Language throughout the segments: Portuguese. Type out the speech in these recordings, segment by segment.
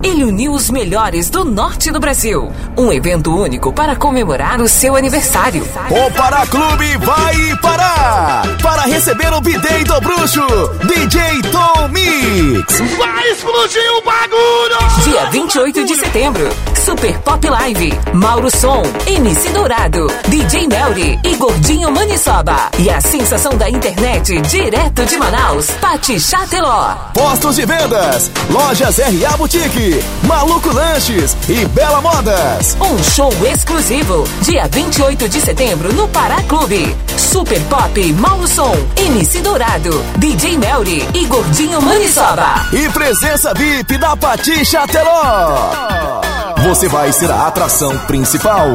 Ele uniu os melhores do norte do Brasil. Um evento único para comemorar o seu aniversário. O Pará Clube vai parar para receber o bidei do bruxo, DJ Tom Mix. Vai explodir o bagulho! Dia 28 de setembro, Super Pop Live, Mauro Som, MC Dourado, DJ Melry e Gordinho Maniçoba. E a sensação da internet, direto de Manaus, Pati Chateló. Postos de vendas, lojas RA Boutique. Maluco Lanches e Bela Modas. Um show exclusivo, dia 28 de setembro no Pará Clube. Super Pop, Mauro Som, MC Dourado, DJ Melry e Gordinho Maniçoba. E presença VIP da Patixa Teló. Você vai ser a atração principal.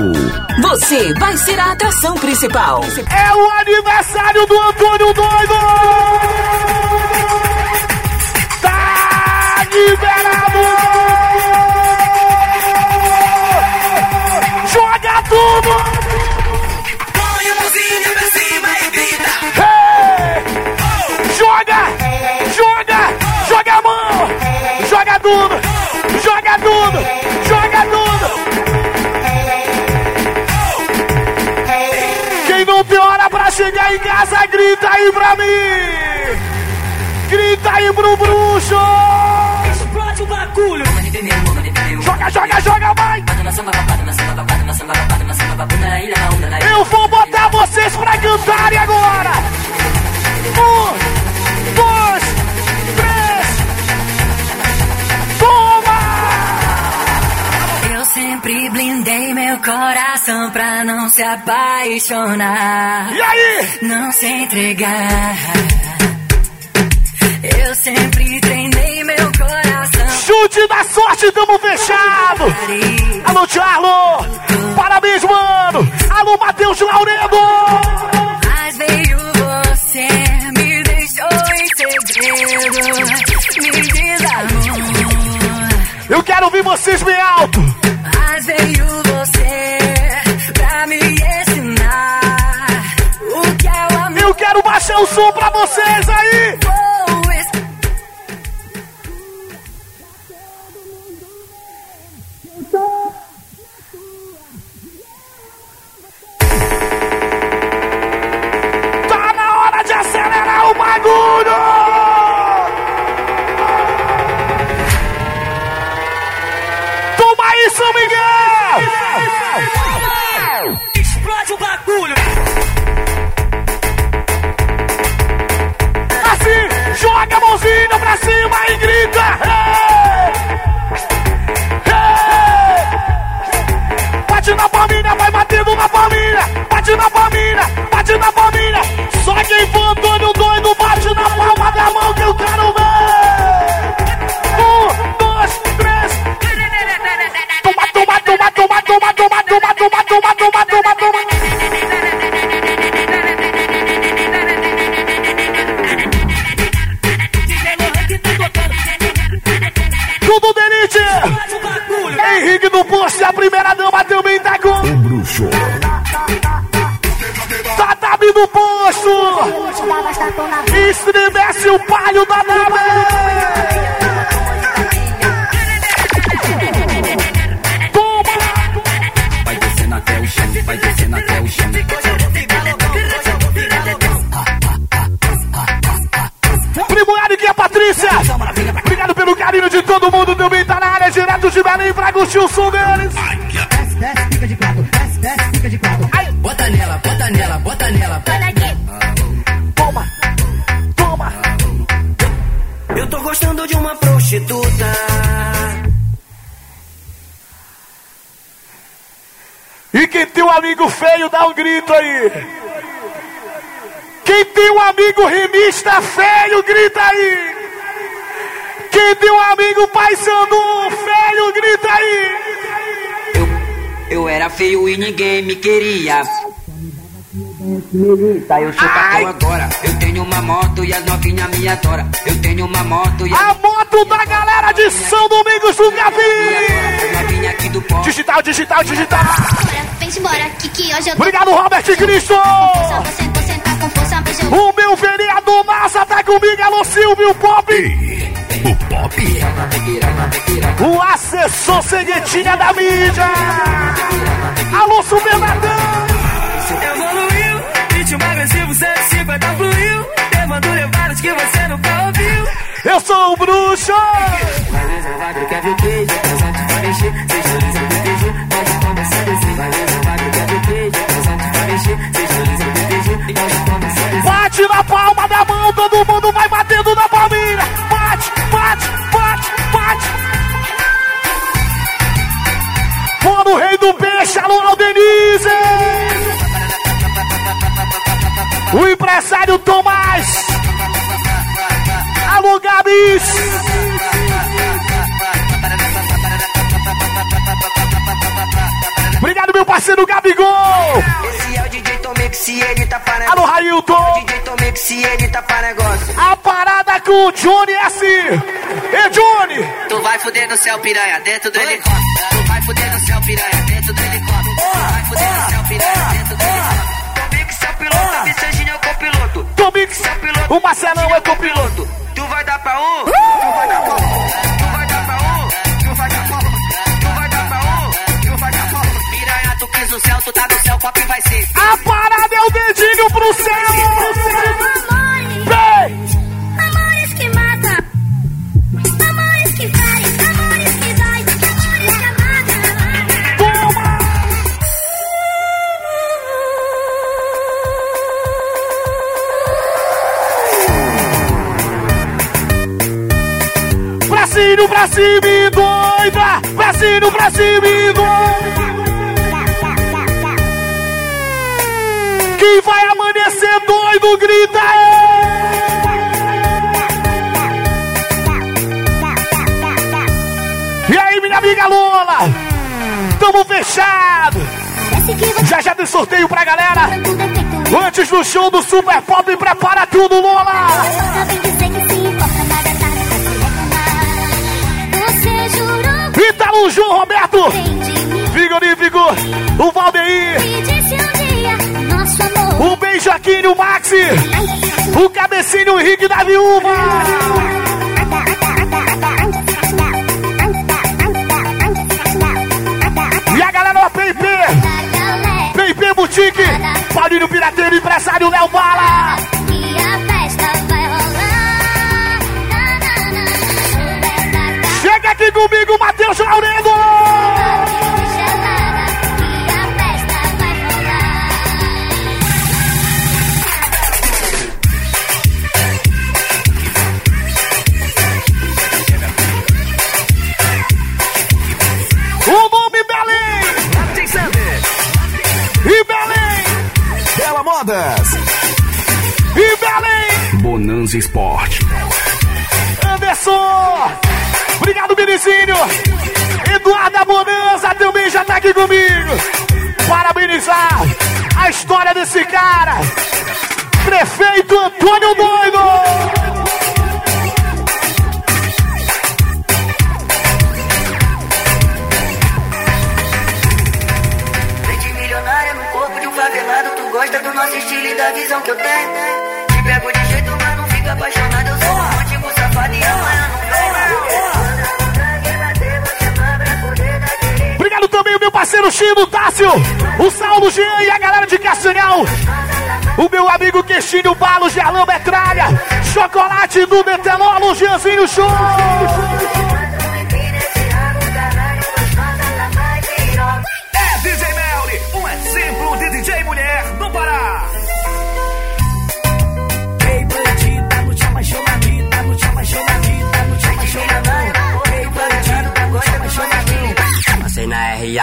Você vai ser a atração principal. É o aniversário do Antônio Doido! Tá liberado! tudo! Põe a mãozinha pra cima e grita! Hey! Joga! Joga! Joga a mão! Joga tudo! Joga tudo! Joga chegar em casa, grita aí pra mim! Grita aí pro bruxo! Explode o bagulho! Joga, joga, joga, vai! Eu vou botar vocês pra cantarem agora! Um, sempre blindei meu coração pra não se apaixonar. E aí? Não se entregar. Eu sempre treinei meu coração. Chute da sorte, tamo fechado! Alô, Charlo! Parabéns, mano! Alô, Matheus Lauredo! Mas veio você, me deixou em segredo, me desarmou. Eu quero ouvir vocês bem alto! Mas veio você pra me ensinar o que é o amor. Eu quero baixar o som pra vocês aí! Palminha! Bate na palminha, bate na palminha! Só quem for Antônio doido, bate na palma da mão que eu quero ver! Um, dois, três! Toma, toma, toma, toma, toma, toma, toma, toma, toma, toma, toma, toma! Tudo delite! Henrique do Poço, a primeira dama também tá com. O bruxo. Do Poço! Estremece o palho da dama! Toma! Vai descendo até o chão, vai descendo até o chão. Primo Eric e a Patrícia! Obrigado pelo carinho de todo mundo, também tá na área, direto de Belém pra curtir o som deles! Amigo feio, dá um grito aí. Quem tem um amigo rimista feio, grita aí. Quem tem um amigo paisano feio, grita aí. Eu, eu era feio e ninguém me queria. Milita, eu sou Ai. Agora eu tenho uma moto e as novinhas me adoram. Eu tenho uma moto e A as da galera de São Domingos do Gavi! Digital, digital, digital! Obrigado, Robert Cristo! O meu vereador massa tá comigo, alô Silvio Pop! O Pop? O assessor ceguetinha da mídia! Alô Supernatão! Evoluiu, ritmo agressivo, 150 fluiu, levando levadas que você eu sou o bruxo. Gabigol. Esse é o DJ Tomix, se ele tá para Alô. Railton. DJ Tomix, se ele tá para negócio. A parada com o Johnny é assim. Ei, Johnny. Tu vai fuder no céu, piranha, dentro do helicóptero. Tu vai fuder no céu, piranha, dentro do helicóptero. Tu vai fuder no céu, piranha, dentro do helicóptero. Tomix é o piloto, a Vicentinha é o copiloto. Tomix. é o piloto. O Marcelão é copiloto. piloto. Tu vai dar pra um, Céu, tu tá no céu, pop vai ser. A parada é o dedinho pro céu. Vem. Amores que matam, amores que ferem, amores que dói, amores que amada. Toma. Bracinho pra cima e doida. Bracinho pra cima e doida. Quem vai amanhecer doido, grita aí. E aí, minha amiga Lola? Tamo fechado. Já já tem sorteio pra galera. Antes do show do Super Pop, prepara tudo, Lola. Ítalo, João Roberto, de mim. Frigorífico, o Valdeir, o Benjaquinho, o Maxi, o Cabecinho, o Henrique da Viúva. E a galera, o PP, PP Boutique, Paulinho Pirateiro, empresário Léo Bala. A festa vai rolar. Chega aqui comigo, Matheus Laurendo. Modas. E Belém. Bonanza Esporte. Anderson! Obrigado, Benizinho! Eduardo Bonanza também já tá aqui comigo! Parabenizar a história desse cara! Prefeito Antônio Doido! Da visão que eu tenho. Te pego de jeito, mas não apaixonado. Eu sou safado e amanhã não. Obrigado também, o meu parceiro Chino Tássio! O Saulo Jean e a galera de Castanhal! O meu amigo Queixinho Balo, Gerlão Metralha! Chocolate do Detelolo, Jeanzinho Show!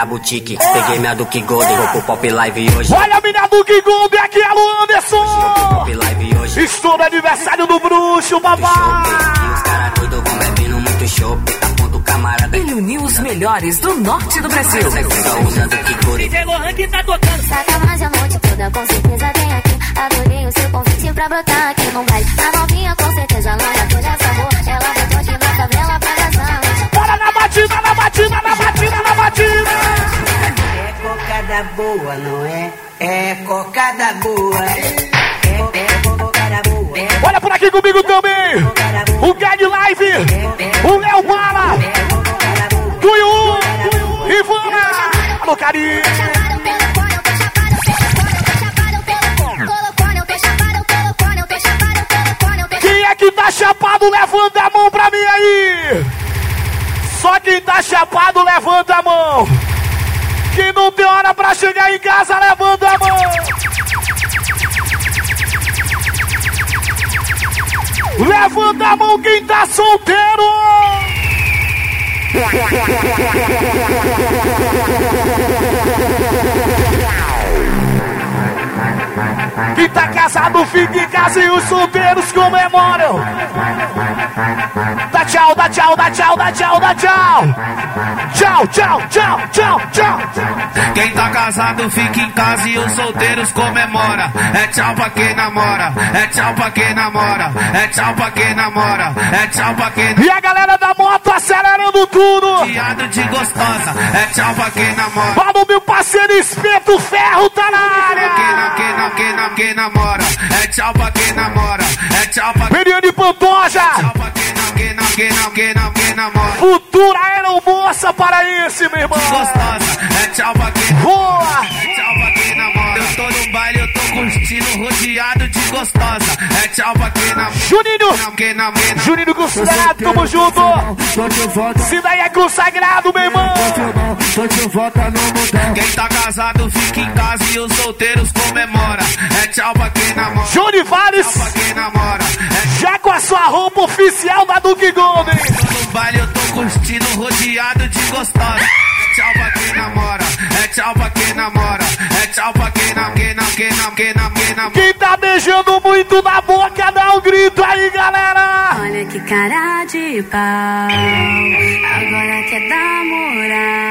RA Boutique, peguei minha Duke Golden, vou pro Pop Live hoje. Olha a mina do Gold aqui, alô Anderson! Pop Live hoje. Estou no aniversário do bruxo, babá! e os caras doidos vão bebendo muito chope. Tá ponto camarada. Ele uniu os melhores do norte do Brasil. Golden. DJ Lohan que tá tocando. Saca mais amor de toda, com certeza tem aqui. Adorei o seu convite pra brotar aqui no baile. A novinha cocada boa, não é? É cocada boa. É, é cocada boa. Olha por aqui comigo também. O Gad Live. O Léo Bala. Tuiu. Ivana. Alô, carinho. Quem é que tá chapado, levanta a mão pra mim aí. Só quem tá chapado, levanta a mão. Quem não tem hora pra chegar em casa, levanta a mão. Levanta a mão quem tá solteiro. Quem tá casado fica em casa e os solteiros comemoram. Dá tchau, dá tchau, dá tchau, dá tchau, dá tchau. Tchau, tchau, tchau, tchau, tchau. Quem tá casado fica em casa e os solteiros comemora. É tchau pra quem namora, é tchau pra quem namora, é tchau pra quem namora, é tchau pra quem E a galera da moto acelerando tudo. Fiado de gostosa, é tchau pra quem namora. O meu parceiro Espeto Ferro tá na Quem não, área. quem não, quem não, quem namora, é tchau pra quem namora, é tchau pra Meriane Pantoja. tchau pra quem não, quem não, quem não, quem não, quem namora. Futura aeromoça paraense, meu irmão. Gostosa, é tchau pra quem Boa. Curtindo, rodeado de gostosa. É tchau pra quem namora. Juninho. Quem não, quem não. Juninho considerado, tamo junto. Se daí é consagrado, meu irmão. tô de volta no mundão. Quem tá casado fica em casa e os solteiros comemora. É tchau pra quem namora. Johnny Vares, namora. É já com a sua roupa oficial da Duke Golden. tô no baile, eu tô curtindo, rodeado de gostosa. É tchau pra quem namora. É tchau pra quem namora. É tchau pra quem não, quem tá beijando muito na boca, dá um grito aí, galera. Olha que cara de pau. Agora quer dar moral.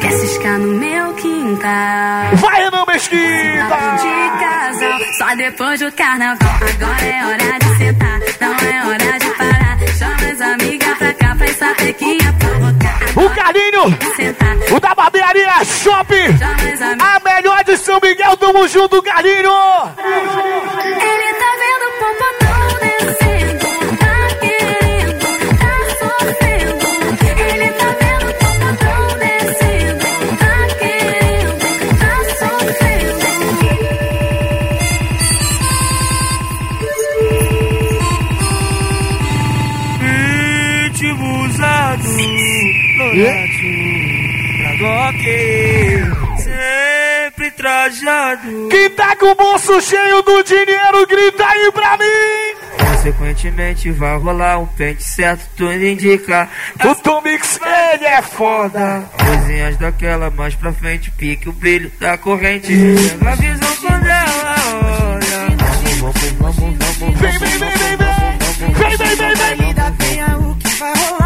Quer ciscar no meu quintal. Vai, Renan Mesquita. de casal, só depois do carnaval. Agora é hora de sentar, não é hora de parar. Chama as amigas pra cá pra essa pequinha provocar. O Carinho, o da barbearia Shopping. A melhor de São Miguel, tamo junto, Carinho. Ele sempre trajado. Quem tá com o bolso cheio do dinheiro, grita aí pra mim. Consequentemente vai rolar um pente certo, tudo indica. O Tom Mix, ele é foda. Coisinhas daquela mais pra frente, pique o brilho da corrente. A visão quando ela olha. Vamos, vamos, vamos, Vem, vem, vem, vem, vem. Vem, vem, vem, vem. Ainda venha o que vai rolar.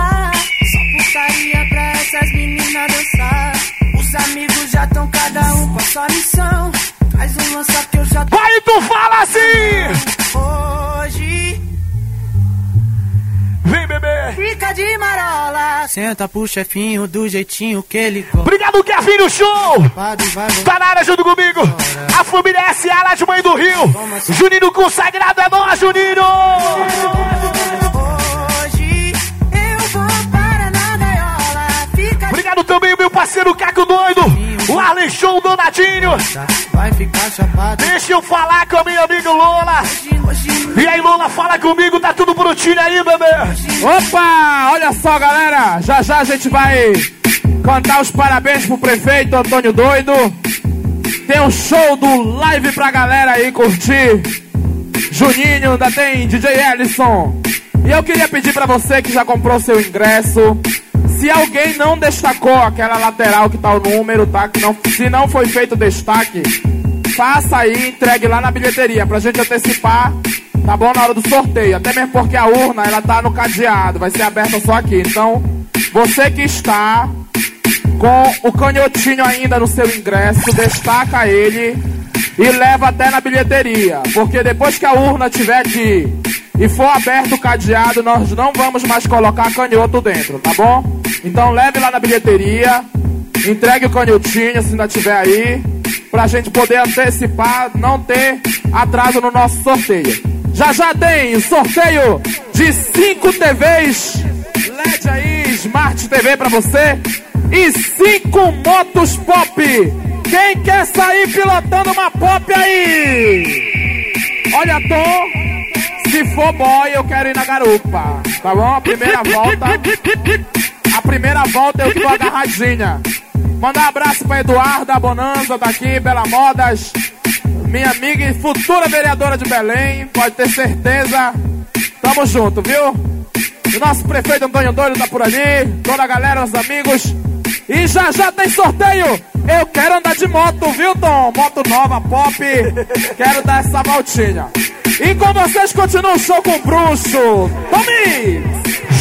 Amigos já estão cada um com a sua missão. Faz um lança que eu já tô Vai, tu fala assim. hoje. Vem, bebê. Fica de marola. Senta pro chefinho do jeitinho que ele gosta. Obrigado, Kevin, no show. Vai, vai, Tá na área junto comigo. A família S.A. lá de Mãe do Rio. Juninho consagrado é nós, Juninho. Hoje eu vou para na gaiola. Fica Obrigado também, meu parceiro Caco Doido. Arlen Show Donadinho. Vai ficar chapado. Deixa eu falar com a minha amiga Lola. E aí, Lola, fala comigo. Tá tudo prontinho aí, bebê. Opa, olha só, galera. Já já a gente vai cantar os parabéns pro prefeito Antônio Doido. Tem um show do live pra galera aí curtir. Juninho, ainda tem DJ Ellison. E eu queria pedir pra você que já comprou seu ingresso. Se alguém não destacou aquela lateral que tá o número, tá? Que não, se não foi feito destaque, faça aí entregue lá na bilheteria pra gente antecipar, tá bom? Na hora do sorteio. Até mesmo porque a urna, ela tá no cadeado, vai ser aberta só aqui. Então, você que está com o canhotinho ainda no seu ingresso, destaca ele e leva até na bilheteria. Porque depois que a urna tiver aqui e for aberto o cadeado, nós não vamos mais colocar canhoto dentro, tá bom? Então leve lá na bilheteria, entregue o canhotinho se ainda tiver aí, pra gente poder antecipar, não ter atraso no nosso sorteio. Já já tem sorteio de 5 TVs LED aí, Smart TV pra você. E 5 motos pop. Quem quer sair pilotando uma pop aí? Olha, Tom, se for boy, eu quero ir na garupa. Tá bom? A primeira volta. A primeira volta eu tô agarradinha. Mandar um abraço pra Eduarda Bonanza daqui, Bela Modas. Minha amiga e futura vereadora de Belém. Pode ter certeza. Tamo junto, viu? O nosso prefeito Antônio Doido tá por ali. Toda a galera, os amigos. E já já tem sorteio. Eu quero andar de moto, viu, Tom? Moto nova, pop. Quero dar essa voltinha. E com vocês continua o show com o Bruxo. Tomi!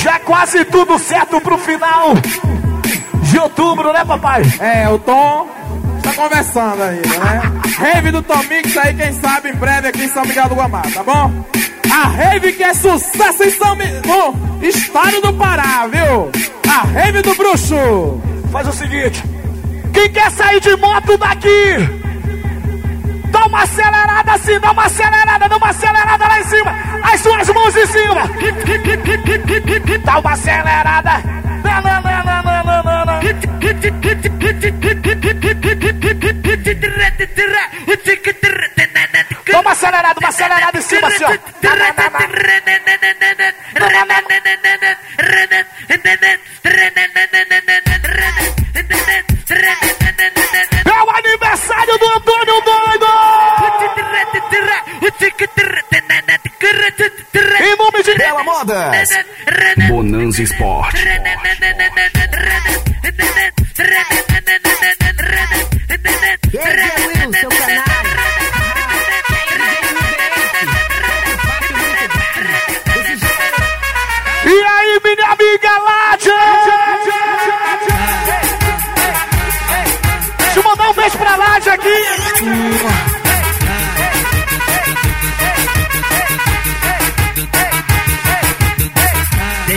Já quase tudo certo pro final de outubro, né, papai? É, o Tom tá conversando aí, né? Rave do Tom Mix aí, quem sabe, em breve aqui em São Miguel do Guamá, tá bom? A Rave que é sucesso em São Mi... no estado do Pará, viu? A Rave do Bruxo. Faz o seguinte: quem quer sair de moto daqui? Dá uma acelerada assim, dá uma acelerada, dá uma acelerada lá em cima. As suas mãos em cima. Dá uma acelerada. Não, não, não, não, não, não, não, não. Dá uma acelerada, uma acelerada em cima assim, ó. É o aniversário do Antônio Doido! Em nome de Bela Modas. Bonanza Esporte. E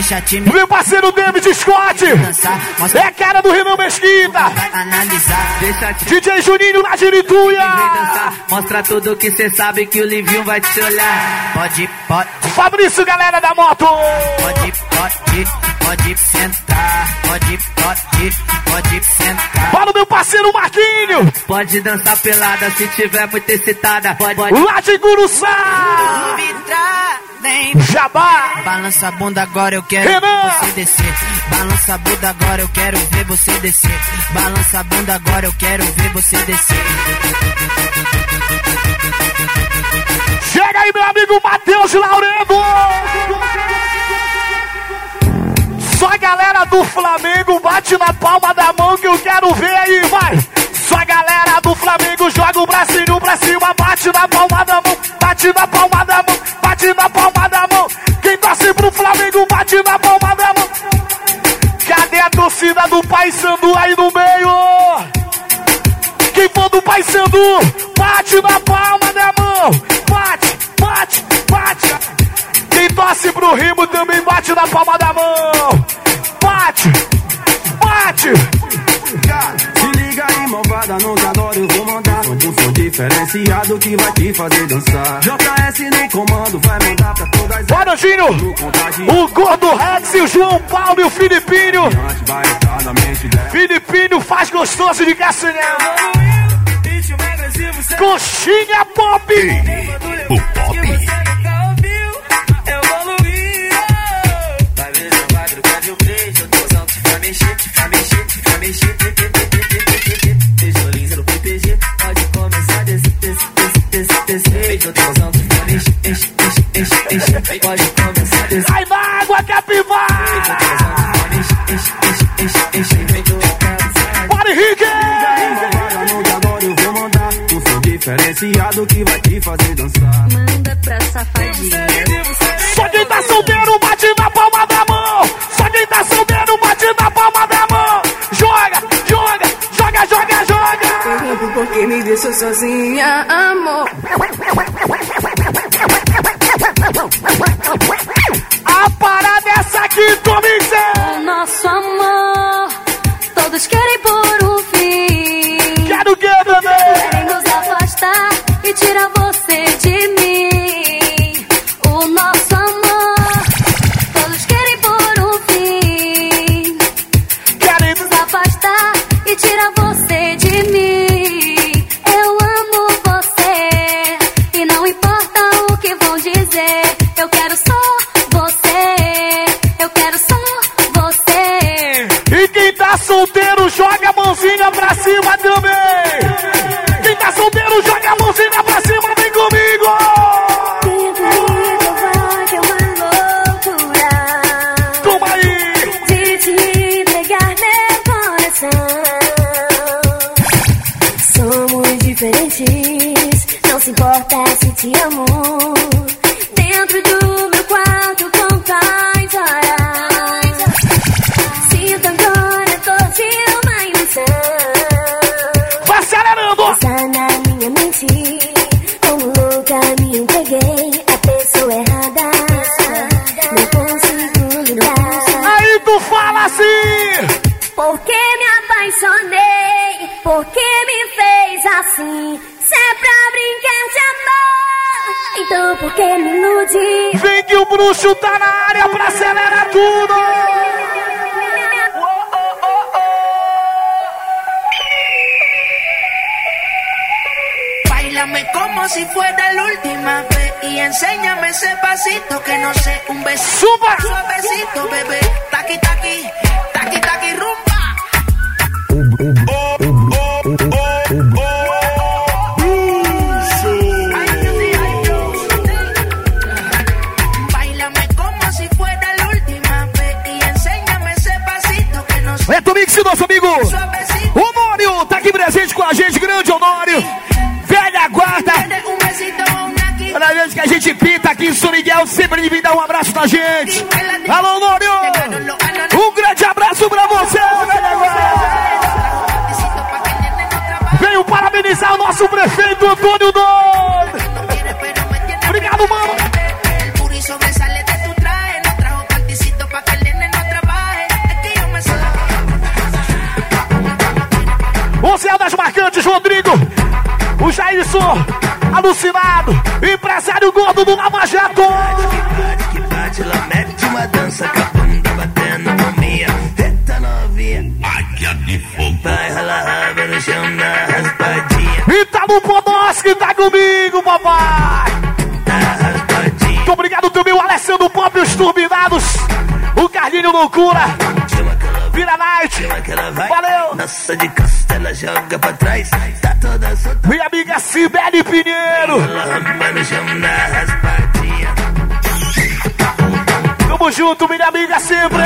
Deixa time Meu parceiro David Scott. É a cara do Renan Mesquita. analisar. DJ Juninho Lituia. dançar. Mostra tudo que cê sabe que o Livinho vai te olhar. Pode, pode, Fabrício, galera da moto. pode, pode, pode sentar. Pode, pode, pode sentar. Fala meu parceiro Marquinho. Pode dançar pelada se tiver muito excitada. Pode, pode. Lá de Guruçá. Jabá. Balança a bunda agora, eu quero Renan. ver você descer. Balança a bunda agora, eu quero ver você descer. Balança a bunda agora, eu quero ver você descer. Chega aí, meu amigo Matheus Laurendo. Só a galera do Flamengo bate na palma da mão que eu quero ver aí, vai. Só a galera do Flamengo joga o bracinho pra cima, bate na palma da mão, bate na palma da mão, bate na palma da mão. Bate, bate, bate. Quem torce pro Rimo também bate na palma da mão. Bate, bate. Se liga aí, malvada, não te adoro, eu vou mandar um som diferenciado que vai te fazer dançar. JS no comando, vai mandar pra todas as Bora, Ginho. O Gordo Rex e o João Paulo e o Filipinho. Filipinho faz gostoso de castanhar. Coxinha Pop. Sozinha, amor. Tá solteiro, joga a mãozinha pra cima também. que no sé, un besito. Suavecito, bebé. Taqui, taqui. tá aqui em São Miguel, sempre me vir dar um abraço pra gente. Alô, Nório! Um grande abraço pra você, Venho parabenizar o nosso prefeito Antônio Dom. chama raspadinha. Tá no Podós que tá comigo, papai. Muito obrigado também o Alessandro Pop, os Turbinados. O Carlinho Loucura. Vira Night. Valeu. Nossa de costela joga pra trás. Tá toda solta. Minha amiga Sibeli Pinheiro. Tamo junto, minha amiga sempre.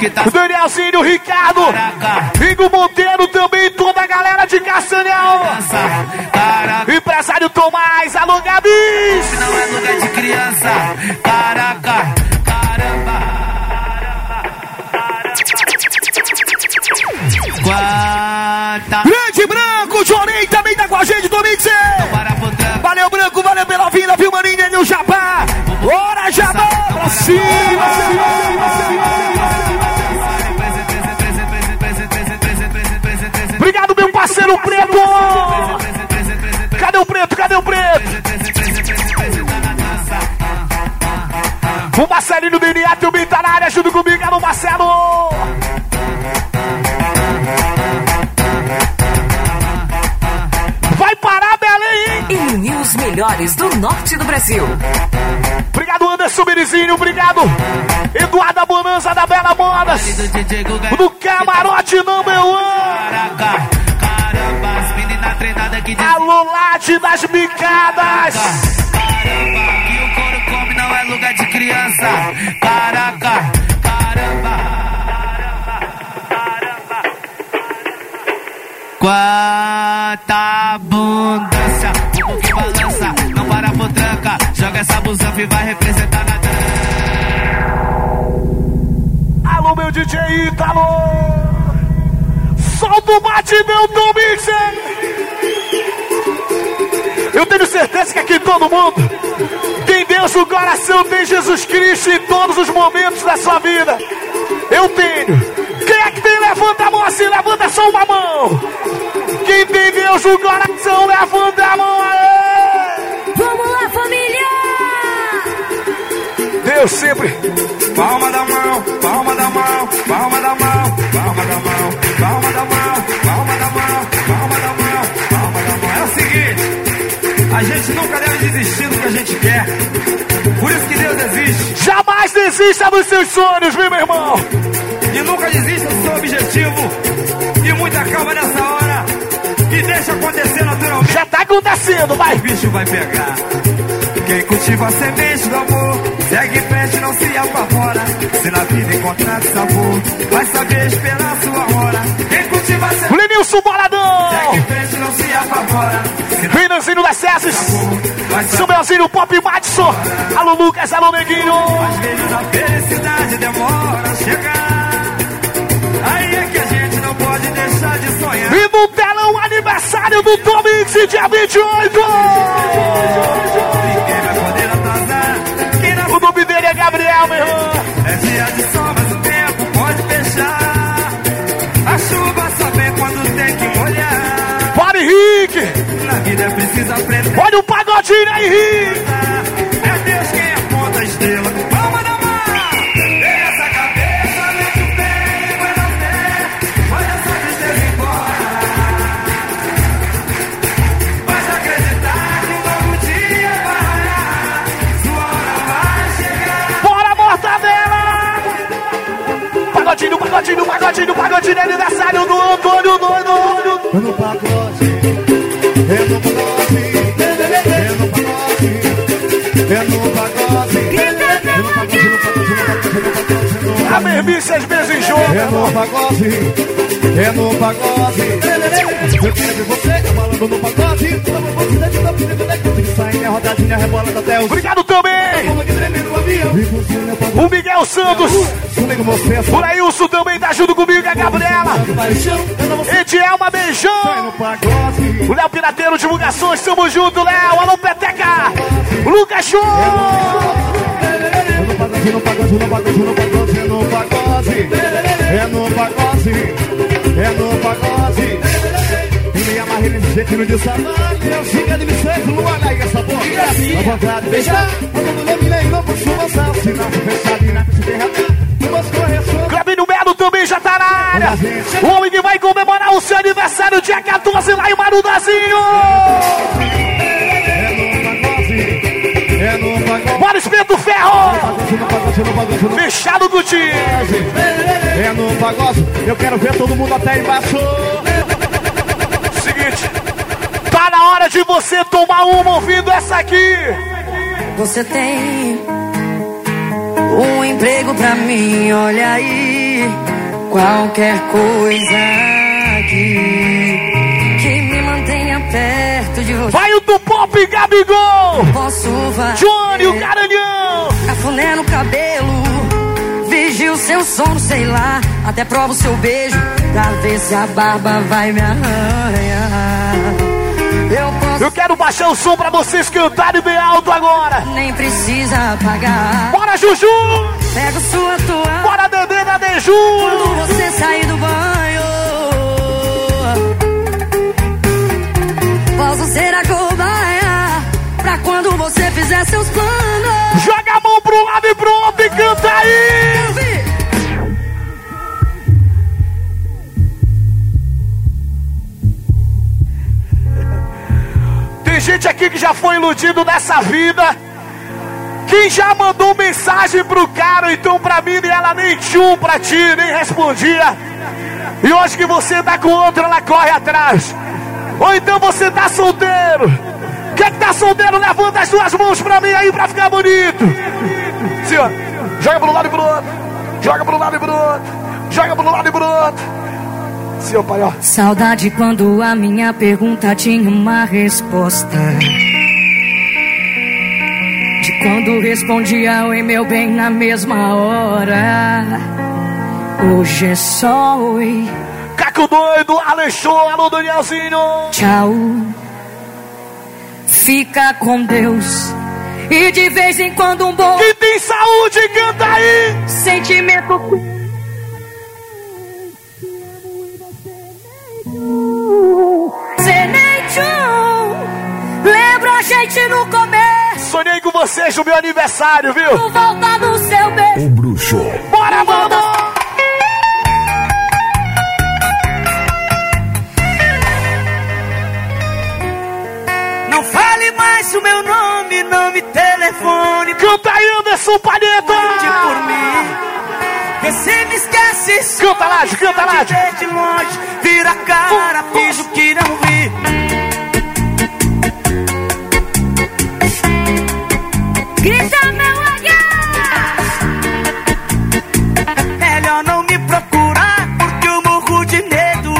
que tá. Danielzinho, Ricardo. Igor Monteiro também. No camarote não, meu anjo! Alô, late das bicadas! Caramba, que o couro come não é lugar de criança. Caraca, caramba. Quanta abundância, o povo que balança, não para potranca. Joga essa busanfa e vai representar na dança. DJ Italo. Solta o batidão do Mixer. Eu tenho certeza que aqui todo mundo tem Deus no coração, tem Jesus Cristo em todos os momentos da sua vida. Eu tenho. Quem é que tem? Levanta a mão assim, levanta só uma mão. Quem tem Deus no coração, levanta a mão aí. Deus sempre. Palma da mão, palma da mão, palma da mão, palma da mão, palma da mão, palma da mão, palma da mão, palma da mão. É o seguinte, a gente nunca deve desistir do que a gente quer. Por isso que Deus existe. Jamais desista dos seus sonhos, viu, meu irmão? E nunca desista do seu objetivo. E muita calma nessa hora. E deixa acontecer naturalmente. Já tá acontecendo, vai. O bicho vai pegar. Quem cultiva a semente do amor, Segue em frente, não se apavora. Se na vida encontrar sabor, vai saber esperar sua hora. Quem cultiva seu. Lenilson Boladão! Segue em frente, não se apavora. Das Pop Madison, Alô Lucas, alô Neguinho. Às vezes felicidade demora a chegar. Aí é que a gente não pode deixar de sonhar. E no telão aniversário do Tomix, dia 28! 28, 28, 28. Gabriel, meu irmão. É dia de sol, mas o tempo pode fechar. A chuva só vem quando tem que molhar. Bora, Henrique. Na vida é preciso aprender. Olha o pagodinho aí, Henrique. Pagodinho, pagodinho, pagodinho, é Aniversário do Antônio Doido. No pacote, eu no pacote, eu no pacote, eu no pacote, eu no pacote, no pacote, no pacote, no pacote, A mermi seis vezes em jogo. é no pacote, é no pacote. Eu quero ver você cavalando no pacote. Sai minha rodadinha rebolando até os. Obrigado também. O Miguel Santos. Comigo você O Lailson também tá junto comigo, a Gabriela. Edielma, beijão. O Léo Pirateiro Divulgações, tamo junto, Léo. Alô, Peteca. Lucas Show. É no pacote, no pacote, no no pacote, é no pacote. É no pacote, é no pacote. E me amarrei nesse jeitinho de sapato. Eu siga de Vicente, não olha essa porra. A vontade de beijar, quando eu me lembro, não posso lançar. Se não fechadinha, se derramar, não. Clebinho Melo também já tá na área. O homem que vai comemorar o seu aniversário dia 14 lá em Marudazinho. É no pacote, Bora, Espeto Ferro. Fechado do time. É no pagode, eu quero ver todo mundo até embaixo. Seguinte, tá na hora de você tomar uma ouvindo essa aqui. Você tem um emprego pra mim, olha aí. Qualquer coisa aqui que me mantenha perto de você. Vai o do Pop Gabigol. Posso Johnny, o Garanhão. No cabelo. Vigio seu sono, sei lá. Até provo seu beijo pra ver se a barba vai me arranhar. Eu posso, Eu quero baixar o som pra vocês cantarem bem alto agora. nem precisa pagar. Bora, Juju. Pega sua toalha. Bora, Dedê da Deju. Quando você sair do banho, posso ser a cobaia pra quando você fizer seus planos. Joga a mão pro lado e pro outro e canta aí. Tem gente aqui que já foi iludido nessa vida. Quem já mandou mensagem pro cara, então pra mim, e ela nem tchum pra ti, nem respondia. E hoje que você tá com outra, ela corre atrás. Ou então você tá solteiro. Quem que tá solteiro, levanta as duas mãos pra mim aí pra ficar bonito. Ó. Joga pro lado e pro outro. Joga pro lado e pro outro. Joga pro lado e pro outro. Ó, pai, ó. Saudade quando a minha pergunta tinha uma resposta. De quando respondia oi meu bem na mesma hora. Hoje é só oi. Caco doido, alô Danielzinho. Tchau. Fica com Deus. E de vez em quando um bom. Que tem saúde, canta aí. Sentimento. Lembra a gente no começo. Sonhei com vocês no meu aniversário, viu? Tu volta no seu beijo. O bruxo. Bora, mano! O meu nome, não me telefone. Canta aí, Anderson Palheta! por mim. Que se me esquece. Canta, Laje, canta, Laje. De longe, vira a cara, finjo que não vi. Grita, meu águia. Melhor não me procurar, porque eu morro de medo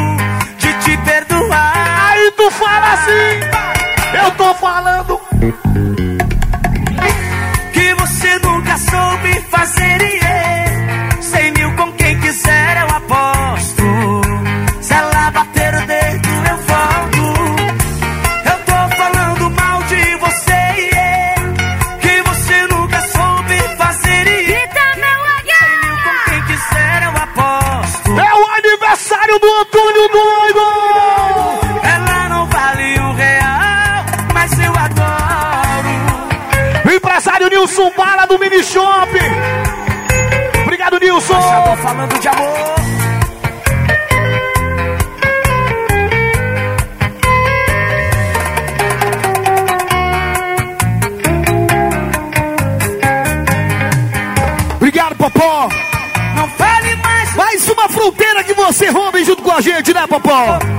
de te perdoar. Aí tu fala assim, eu tô falando. Que você nunca soube fazer e eu, Popó?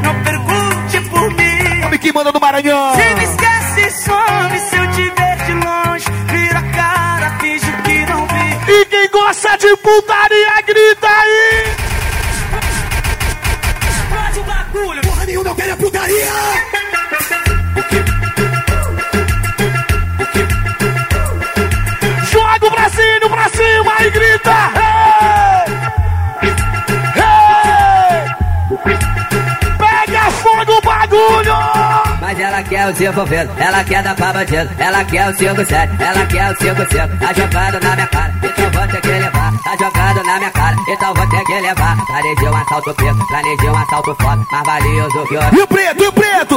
Ela quer o desenvolvendo, ela quer dar pra bandido, ela quer o 5-7, ela quer o 5-5, tá jogando na minha cara, então vou ter que levar, tá jogando na minha cara, então vou ter que levar. Planejei um assalto preto, planejei um assalto foda, mais valioso que o. E o preto, e o preto?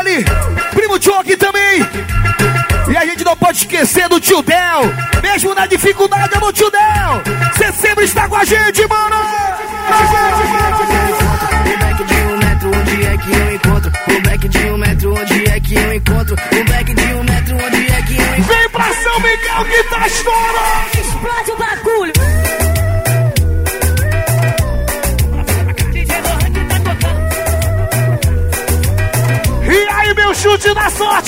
Ele, primo Choque também. E a gente não pode esquecer do tio Del. Mesmo na dificuldade, é no tio Del. Você sempre está com a gente, mano. Estourando. Explode o bagulho. E aí, meu chute da sorte.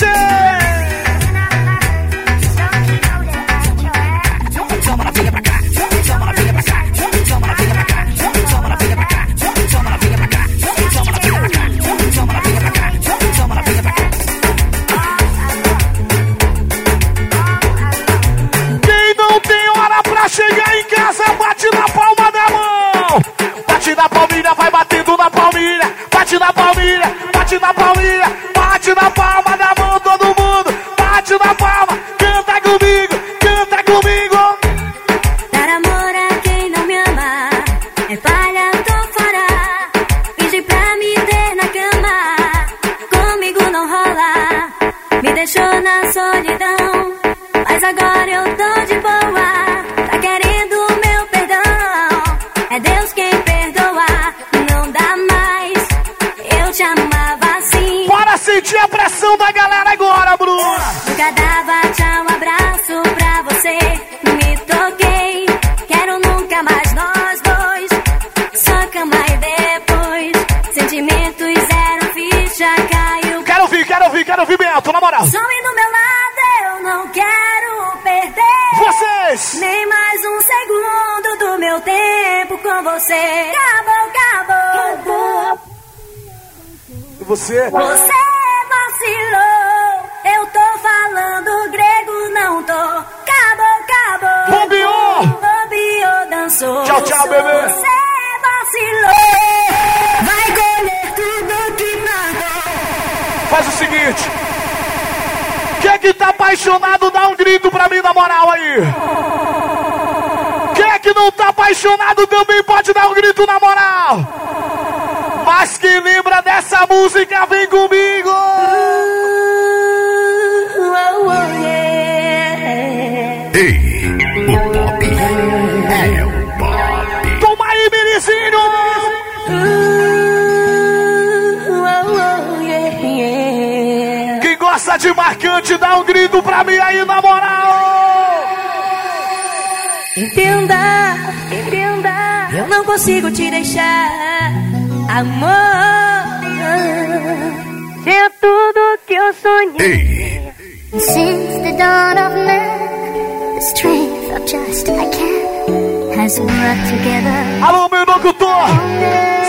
Moral aí. Quem é que não tá apaixonado também pode dar um grito na moral. Mas quem lembra dessa música, vem comigo. Ei, o pop é o pop. Toma aí, Minizinho. Quem gosta de marcante, dá um grito pra mim aí na moral. Entenda, entenda. Eu não consigo te deixar, amor. É tudo que eu sonhei. Since the dawn of man, the strength of just I can has brought together. Alô, meu locutor.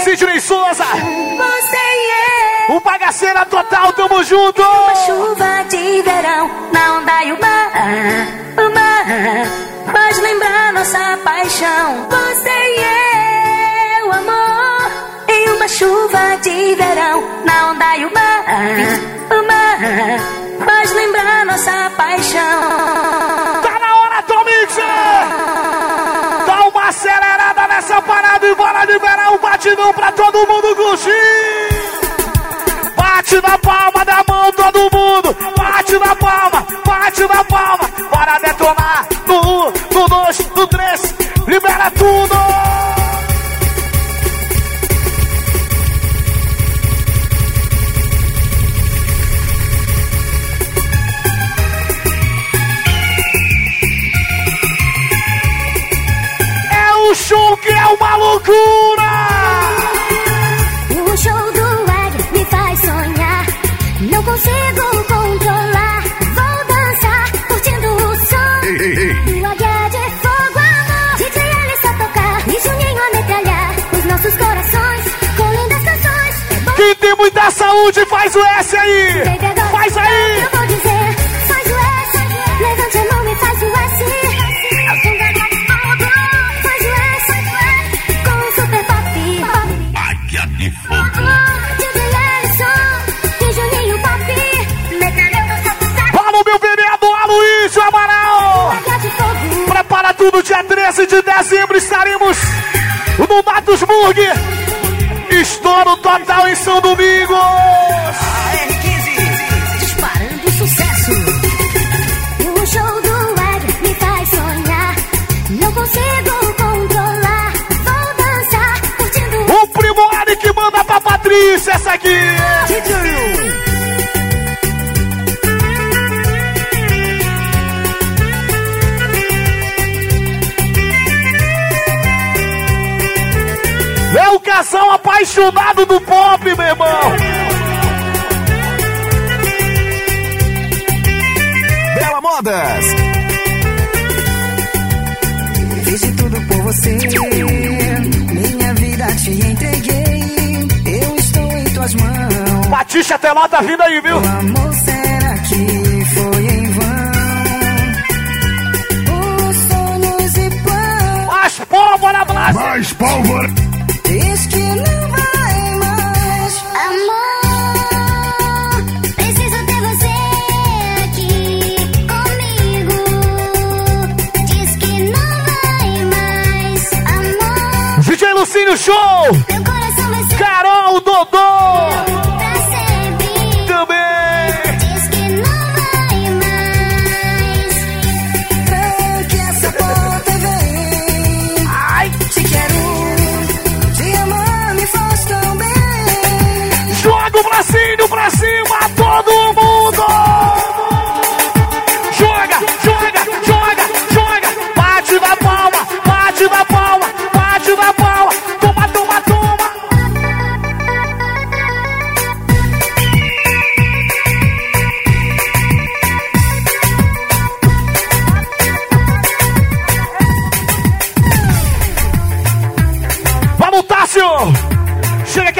Sidney Souza. Você é O bagaceira total, tamo junto. uma chuva de verão na onda e o mar, o mar faz lembrar nossa paixão. Você e eu, amor, em uma chuva de verão na onda e o mar, o mar faz lembrar nossa paixão. Tá na hora, Tomix! Dá uma acelerada nessa parada e bora liberar o batidão pra todo mundo curtir! Bate na palma da mão, todo mundo! Bate na palma, bate na palma! Bora detonar no 1, um, no 2, no 3, libera tudo! É o show que é uma loucura! O show do Águia me faz sonhar. Não consigo Quem tem muita saúde faz o S aí! Faz aí! Eu vou dizer, faz o S. Levante a mão e faz o S. Ao som da. Faz o S. Com o super pop. Águia de fogo. DJ Alisson e Juninho Pop. Seu Fala, meu vereador Aloysio Amaral! Águia de fogo. Prepara tudo, dia 13 de dezembro estaremos no Matusburg. Estouro total em São Domingos. Disparando sucesso. O show do Águia me faz sonhar. Não consigo controlar. Vou dançar, curtindo O Primore que manda pra Patrícia essa aqui. É o casal apaixonado do pop, meu irmão. Bela Modas. Fiz de tudo por você. Minha vida te entreguei. Eu estou em tuas mãos. Patrícia Teló tá vindo aí, viu? O amor será que foi em vão? Os sonhos e planos. Mais pólvora, Blas. Mais pólvora. Show. Carol Dodô.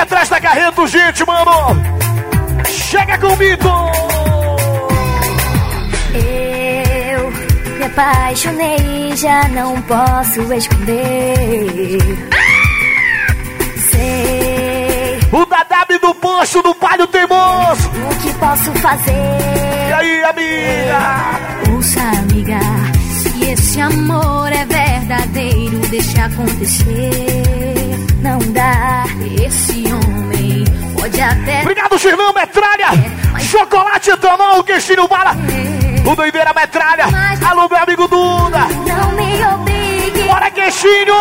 Chega atrás da carreta, gente, mano! Chega com o Mito! Eu me apaixonei, já não posso esconder. Sei O Dadab do Poço do Palho Teimoso. o que posso fazer. E aí, amiga? Ouça, amiga, se esse amor é verdadeiro, deixa acontecer. Não dá. Esse homem pode até. Obrigado, Girlão Metralha. Chocolate Tanão, Queixinho Bala. O Doideira Metralha. Alô, meu amigo Duda. Não me obrigue. Bora, Queixinho.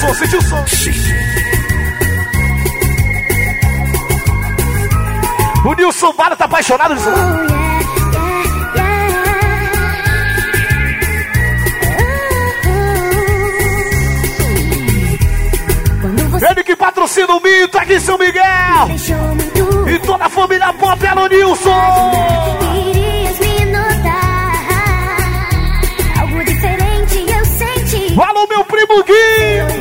Som, senti o som. O Nilson Vara tá apaixonado nisso. Oh, Ele que patrocina o Mito aqui em São Miguel. E toda a família pop no Nilson. O meu primo Gui.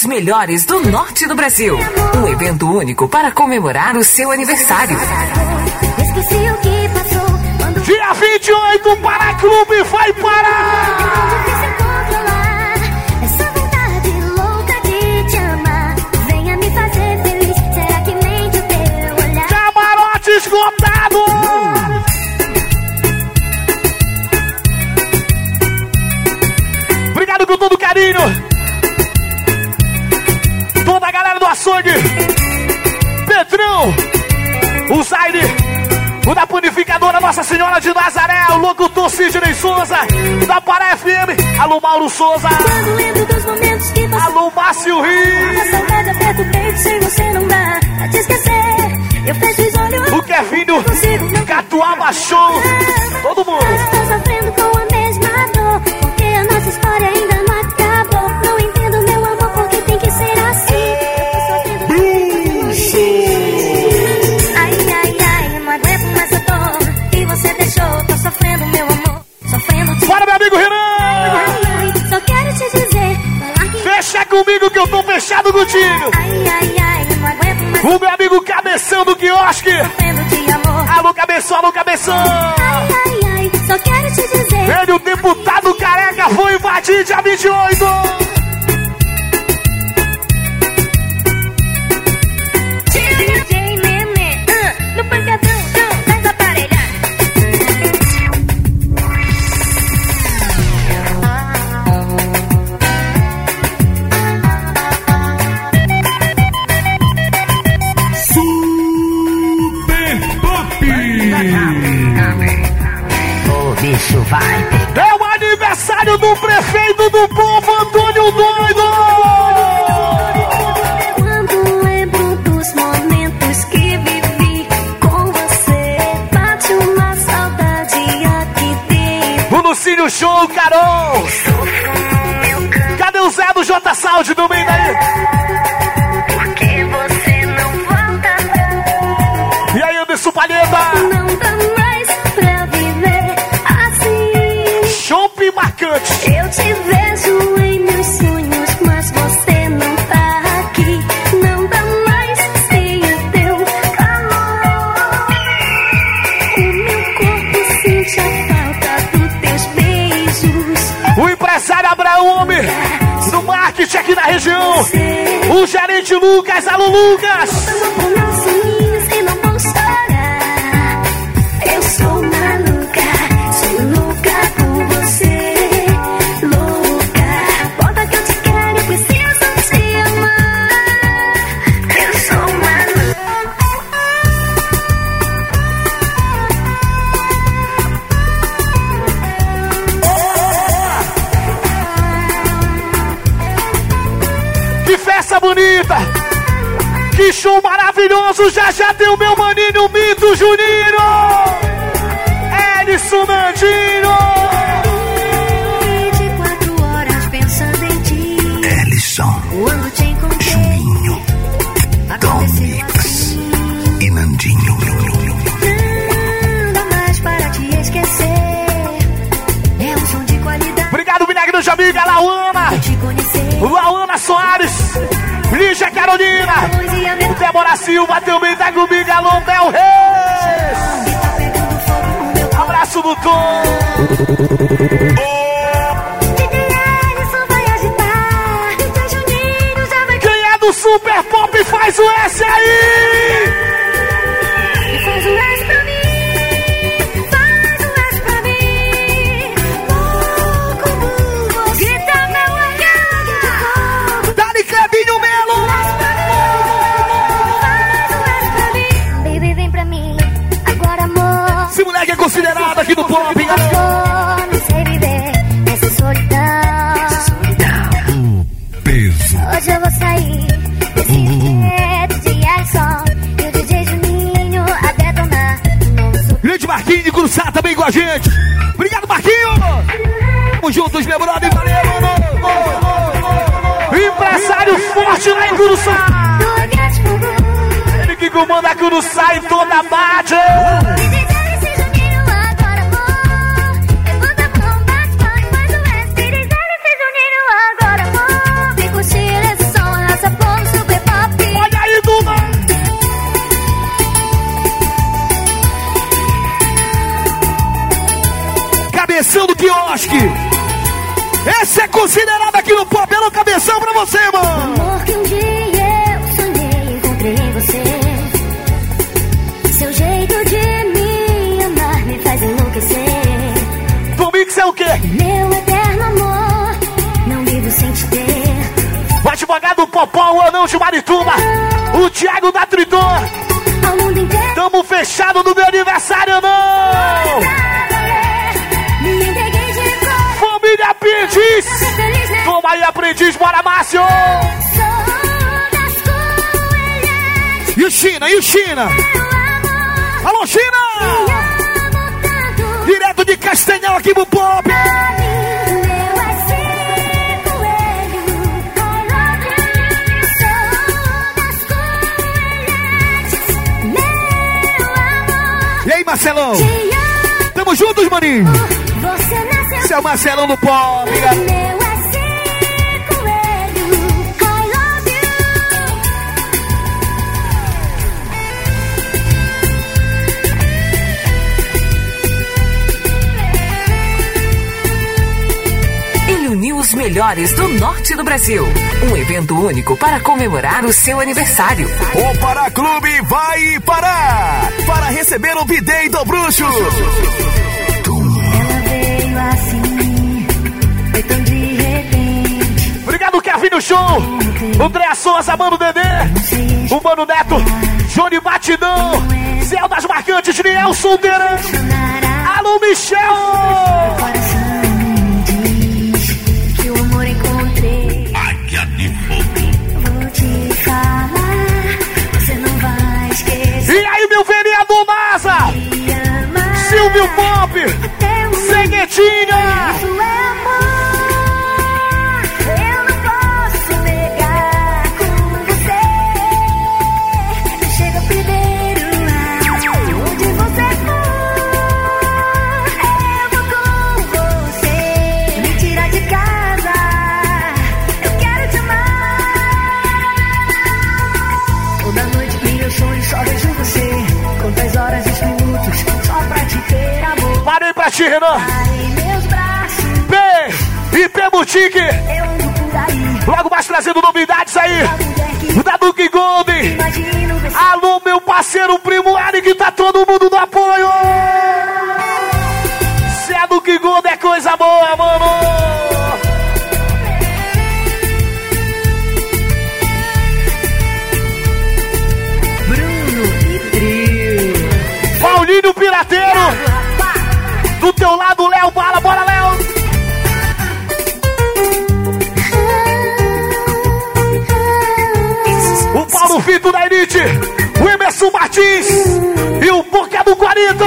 Os melhores do norte do Brasil. Um evento único para comemorar o seu aniversário. Esqueci o que passou. Quando Dia 28, para Clube vai parar. difícil controlar essa vontade louca açougue. Pedrão. O Zaire. O da panificadora Nossa Senhora de Nazaré. O locutor Sidney Souza. Da Pará FM. Alô, Mauro Souza. Alô, Márcio Rios. o Kevinho. Catuaba Show. Todo mundo. Comigo que eu tô fechado contigo. Ai, ai, ai, O meu amigo Cabeção do quiosque. Alô, Cabeção, alô, Cabeção. Ai, ai, ai, só quero te dizer. Ele, o deputado careca, foi invadir dia 28. Do povo, Antônio Doido. Quando lembro dos momentos que vivi com você, bate uma saudade aqui dentro. O Lucínio Show, Carol. Cadê o Zé do J Saúde do meio região. O gerente Lucas, alô Lucas. Show maravilhoso! Já já tem o meu maninho Mito Juninho! isso, Nandinho! Carolina! Débora Silva também tá comigo, Alô Bel Reis! Abraço do Tom! Quem é do Super Pop faz o S aí! Nessa solidão. Peso. Hoje eu vou sair desse de. E o DJ Juninho a detonar. Grande de Cruzar também com a gente! Obrigado, Marquinhos! Tamo juntos, meu brother! Valeu, mano! Empresário forte lá em Curuçá! Ele que comanda Curuçá em toda a bate! Quiosque! Esse é considerado aqui no Pop, é o cabeção pra você, mano! Amor que um dia eu sonhei, encontrei você. Seu jeito de me amar me faz enlouquecer. Tomix é o quê? Meu eterno amor, não vivo sem te ter. O advogado Popó, o anão de Marituba, o Thiago da Triton. Tamo fechado no meu aniversário, não! Aí, aprendiz, bora, Márcio! E o China, e o China? Alô, China! Direto de Castanhal aqui no Pop! E aí, Marcelão? Tamo juntos, maninho! Você é o Marcelão do Pop! Meu melhores do norte do Brasil. Um evento único para comemorar o seu aniversário. O Pará Clube vai parar para receber o bidei do bruxo. Ela veio assim, foi tão de repente. Obrigado, Kevin no show! André Souza, Mano Dedê! O Mano Neto! Johnny Batidão! Céu das Marcantes, Niel Solteira! Alô, Michel! O Ceguetinha! Isso é amor. Eu não posso negar com você. Chega primeiro onde você for. Eu vou com você. Me tira de casa. Eu quero te amar. Toda noite meus sonhos só vejo você. Quantas horas e minutos só pra te ter amor. Parei pra ti, Renan! Boutique! Logo mais trazendo novidades aí! Da Duke você. Alô, meu parceiro primo Eric, tá todo mundo no apoio! Se é Duke Golden é coisa boa, mano! O Emerson Martins e o Boca do 40.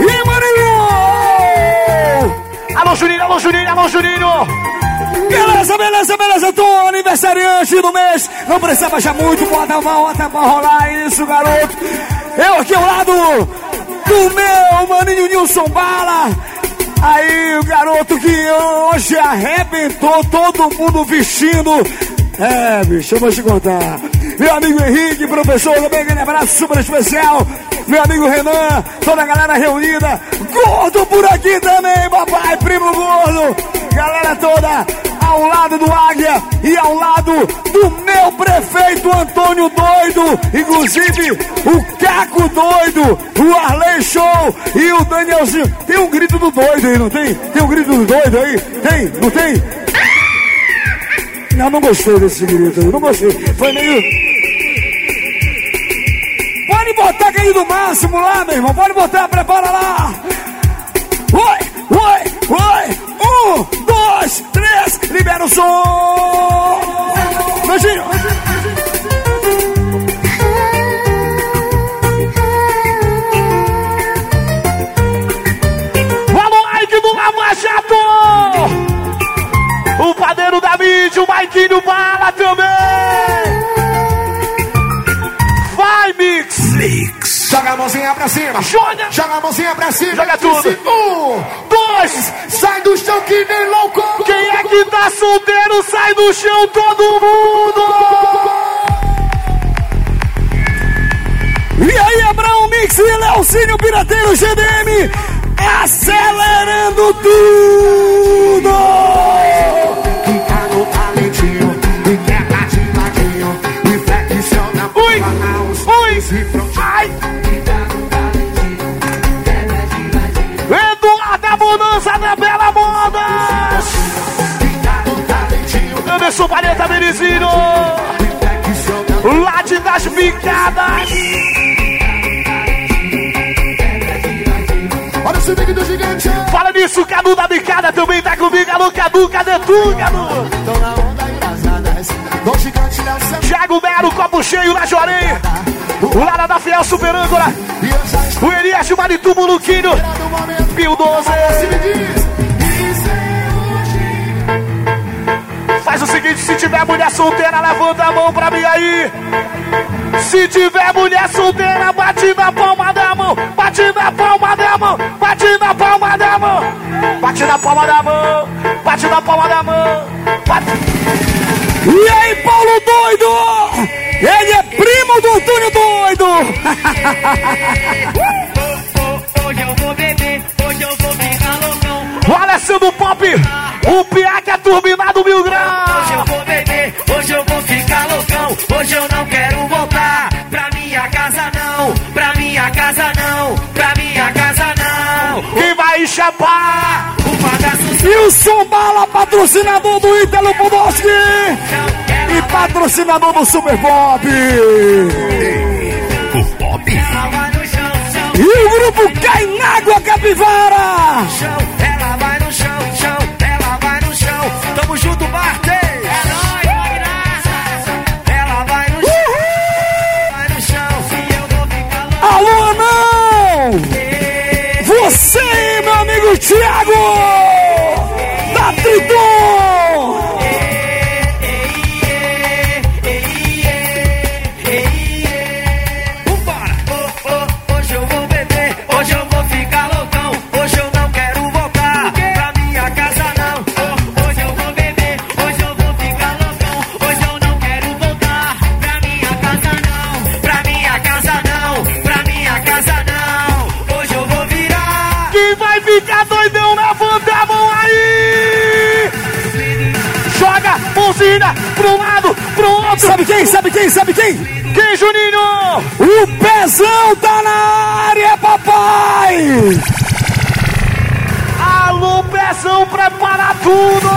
E Marinho! Alô, Juninho, alô, Juninho, alô, Juninho! Beleza, beleza, beleza, tô aniversariante do mês. Não precisa baixar muito, bota uma outra pra rolar é isso, garoto. Eu aqui ao lado do meu maninho Nilson Bala. Aí o garoto que hoje arrebentou todo mundo vestindo é, bicho, eu vou te contar. Meu amigo Henrique, professor, também aquele abraço super especial. Meu amigo Renan, toda a galera reunida. Gordo por aqui também, papai, primo gordo. Galera toda ao lado do Águia e ao lado do meu prefeito Antônio Doido. Inclusive o Caco Doido, o Arley Show e o Danielzinho. Tem um grito do doido aí, não tem? Tem um grito do doido aí? Tem? Não tem? Não, não gostei desse grito, não gostei. Foi meio. Pode botar aquele do máximo lá, meu irmão. Pode botar, prepara lá. Oi, oi, oi. Um, dois, três, libera o som. Beijinho. O padeiro da mídia, o Maiquinho Bala também! Vai, Mix! Mix. Joga a mãozinha pra cima. Joga. Joga a mãozinha pra cima. Joga tudo. Um, dois, sai do chão que nem louco. Quem é que tá solteiro, sai do chão todo mundo! E aí, Abraão Mix e Leocinho Pirateiro GDM acelerando tudo! De das picadas! Olha o swing do gigante. Fala nisso, Cadu da Bicada também tá comigo. Alô, Cadu, cadê tu, Cadu? Tô na onda embasadas. Do gigante Nelson. Thiago Melo, copo cheio na Jorém. O Lara da Fiel Super Âncora. Eu já estou O Elias de Maritubo, Luquinho. Pio 12. Se me diz. Faz o seguinte, se tiver mulher solteira, levanta a mão pra mim aí. Se tiver mulher solteira, bate na palma da mão. Bate na palma da mão. Bate na palma da mão. Bate na palma da mão. Bate na palma da mão. Bate. E aí, Paulo Doido? Ele é primo do Antônio Doido! Hoje eu vou beber, hoje eu vou. O Alessandro Pop, o Pia que é turbinado mil graus. Hoje eu não quero voltar pra minha casa não, pra minha casa não, pra minha casa não. Quem vai chapar? O bagaço Wilson Bala, patrocinador do Ítalo Podolski! E patrocinador do Super Pop! O chão, E o grupo Cai na Água Capivara! chão. Ela vai no chão, chão, ela vai no chão. Tamo junto, Thiago! Sabe quem? Sabe quem? Quem, Juninho? O Pezão tá na área, papai! Alô, Pezão, prepara tudo!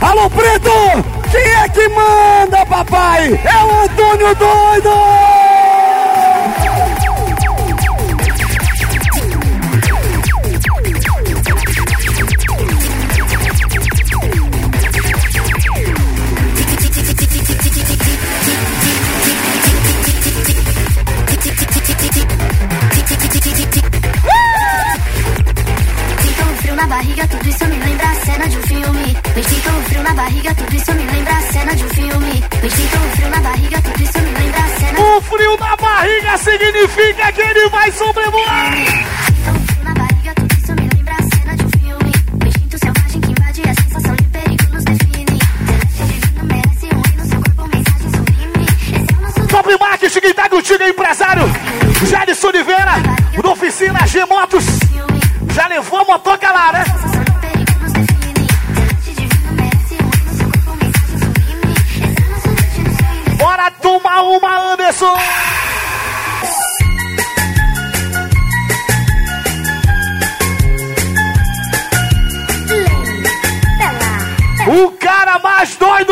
Alô, preto! Quem é que manda, papai? É o Antônio Doido!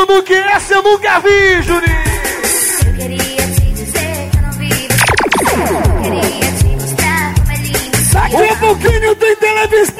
Do que esse eu nunca vi, Juninho! Eu queria te dizer que eu não vivo. Eu queria te mostrar como é lindo. Daqui a pouquinho tem televisão,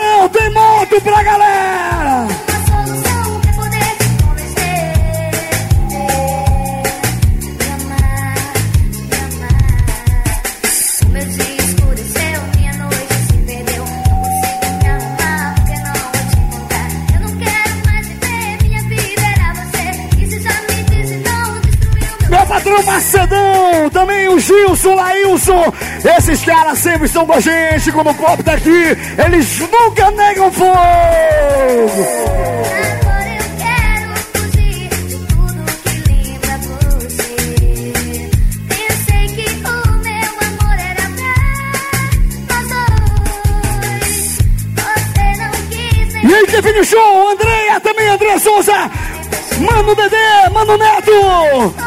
Gilson, Laílson. Esses caras sempre estão com a gente quando o copo tá aqui. Eles nunca negam fogo. Agora eu quero fugir de tudo que lembra você. Pensei que o meu amor era pra nós dois. Você não quis E aí, define o show, Andréia, também André Souza. Mano Dedê, Mano Neto.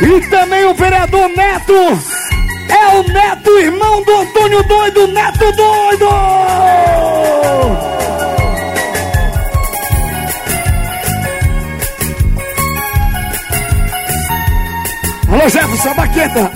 E também o vereador Neto. É o Neto, irmão do Antônio Doido, Neto Doido. Alô, Jefferson, baqueta.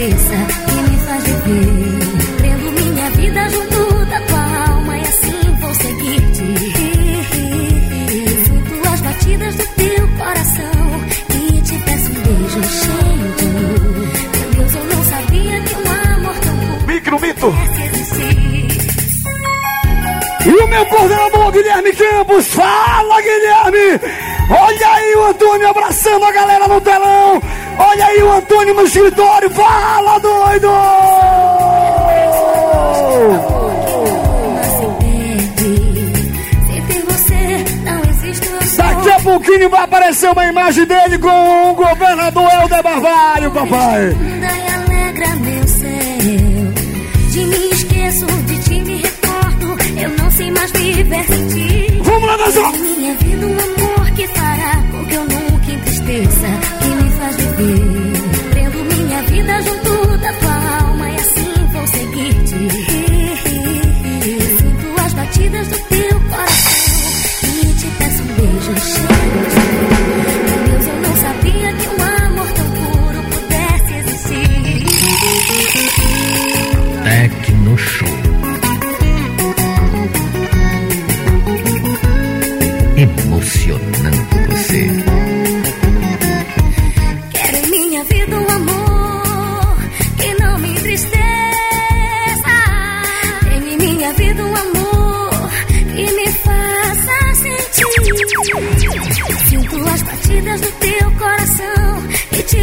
Que tristeza que me faz viver. Prendo minha vida junto da tua alma e assim vou seguir-te. Sinto as batidas do teu coração e te peço um beijo cheio de amor. Meu Deus, eu não sabia que um amor tão puro Micro Mito. pudesse existir. E o meu coordenador Guilherme Campos, fala Guilherme! Olha aí o Antônio abraçando a galera no telão! Olha aí o Antônio no escritório, fala doido! Daqui a pouquinho vai aparecer uma imagem dele com o governador Helder Barbalho, papai! Vamos lá, Nazão!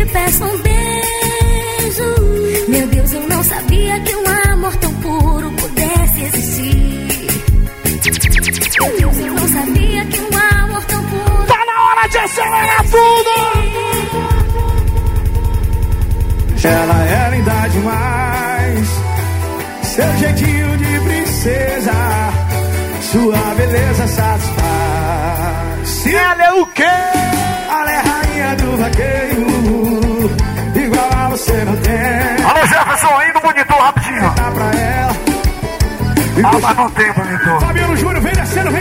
peço um beijo. Meu Deus, eu não sabia que um amor tão puro pudesse existir. Meu Deus, eu não sabia que um amor tão puro. Tá na hora de acelerar tudo! Ela é linda demais. Seu jeitinho de princesa. Sua beleza satisfaz. Se ela é o quê? Fabiano Júnior vem descendo,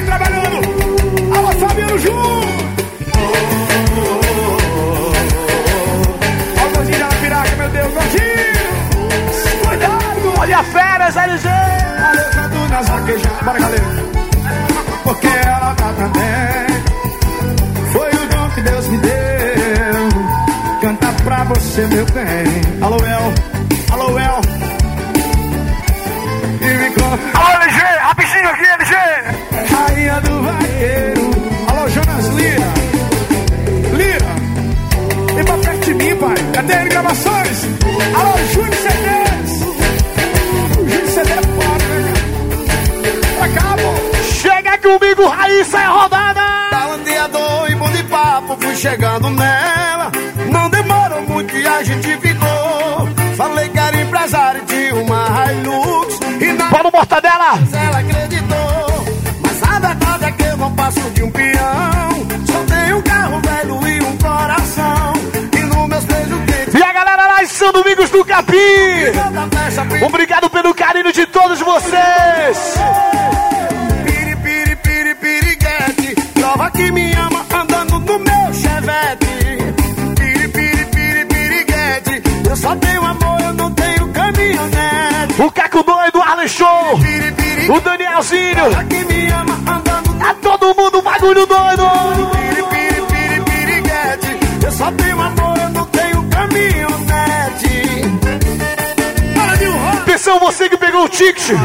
que ticket.